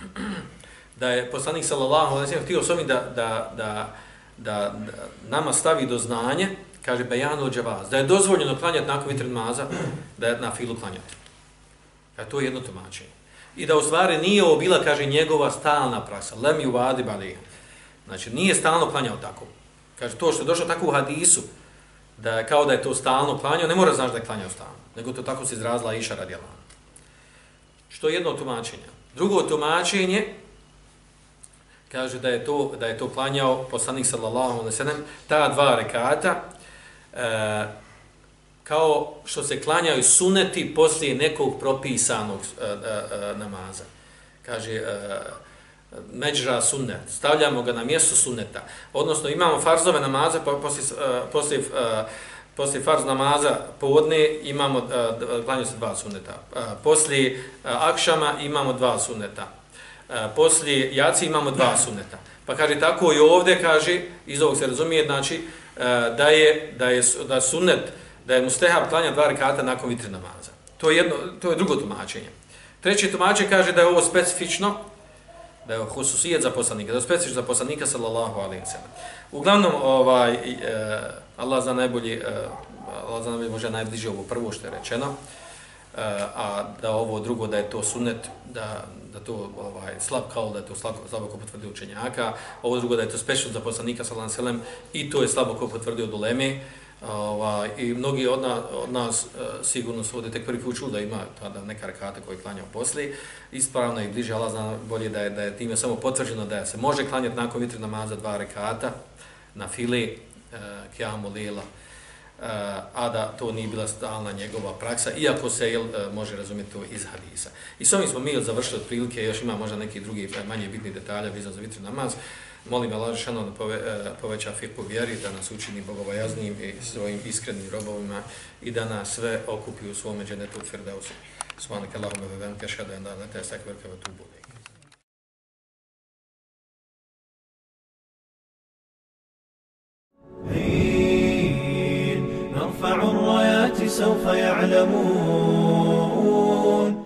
da je poslanik sallallahu alejhi ve sellem htio s da, da, da, da, nama stavi do znanja, kaže bejanu džavaz, da je dozvoljeno klanjati nakon vitre namaza, da je na filu klanjati. A to je jedno tumačenje i da u stvari nije ovo bila, kaže, njegova stalna praksa. Lem ju vadi bali. Znači, nije stalno klanjao tako. Kaže, to što je došlo tako u hadisu, da kao da je to stalno klanjao, ne mora znaš da je klanjao stalno. Nego to tako se izrazila Iša radijalana. Što je jedno tumačenje. Drugo tumačenje, kaže da je to, da je to klanjao poslanik sallallahu alaihi sallam, ta dva rekata, e, kao što se klanjaju suneti poslije nekog propisanog e, e, e namaza. Kaže, e, međra sunnet, stavljamo ga na mjesto sunneta. Odnosno, imamo farzove namaze, poslije, e, poslije, e, poslije farz namaza povodne imamo, e, klanju se dva sunneta. Poslije akšama imamo dva sunneta. Poslije jaci imamo dva sunneta. Pa kaže, tako i ovdje, kaže, iz ovog se razumije, znači, da je, da je da sunnet, da je mustehab klanja dva rekata nakon vitre namaza. To je, jedno, to je drugo tumačenje. Treće tumačenje kaže da je ovo specifično, da je hususijet za poslanika, da je specifično za poslanika, sallallahu alaihi wa sallam. Uglavnom, ovaj, e, Allah zna najbolji, e, Allah zna najbolji, možda najbliže ovo prvo što je rečeno, e, a da ovo drugo, da je to sunet, da, da to ovaj, slab kao da je to slabo, slabo ko potvrdi učenjaka, ovo drugo da je to specifično za poslanika, sallallahu alaihi wa sallam, i to je slabo ko potvrdio do Leme, Ova, I mnogi od, na, od nas e, sigurno su ovdje tek prvi put da ima tada neka rekata koji klanja poslije. Ispravno i bliže Allah zna bolje da je, da je time samo potvrđeno da se može klanjati nakon vitri namaza dva rekata na file e, uh, kjamu lila, uh, a da to nije bila stalna njegova praksa, iako se jel, uh, može razumjeti to iz hadisa. I s ovim smo mi završili otprilike, još ima možda neki drugi manje bitni detalja vezano za vitri namaz. Molim Allah Žešanu da pove, e, poveća fiku vjeri, da nas učini bogobojaznim i svojim iskrenim robovima i da nas sve okupi u svome dženetu Firdausu. Svanak Allahumma ve venke šada en da lete sakverke ve tubu. نرفع الرايات سوف يعلمون